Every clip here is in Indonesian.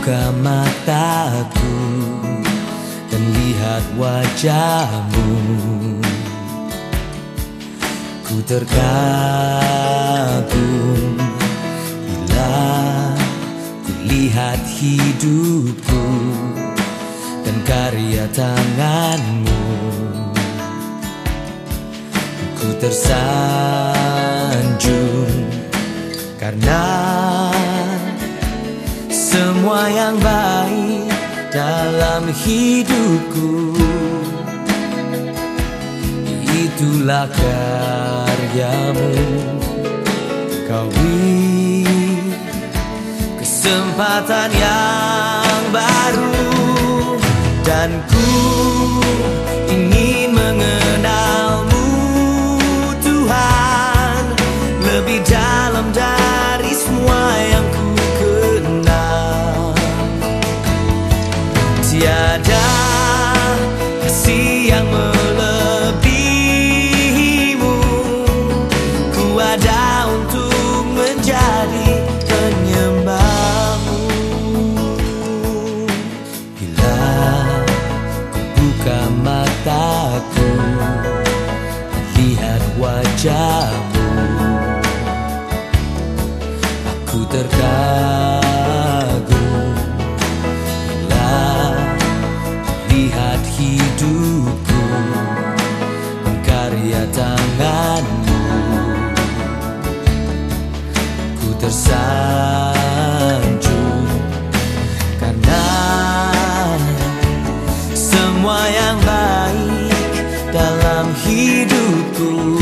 buka mataku dan lihat wajahmu. Ku terkagum bila ku lihat hidupku dan karya tanganmu. Ku tersanjung karena semua yang baik dalam hidupku. Itulah karyamu. Kau kesempatan yang baru Dan ku Tiada kasih yang melebihimu. Ku ada untuk menjadi penyembahmu. Bila ku buka mataku Lihat wajahmu Aku terkagum hidupku Karya tanganmu. Ku tersanjung Karena Semua yang baik dalam hidupku.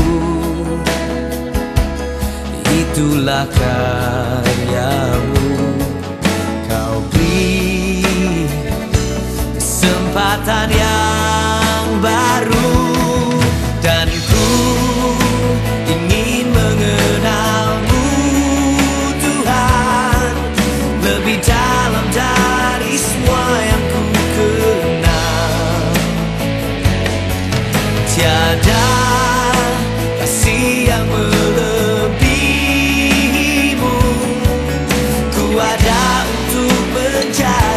Itulah karyamu tiada kasih yang melebihimu. Ku ada untuk menjadi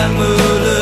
yang melebihimu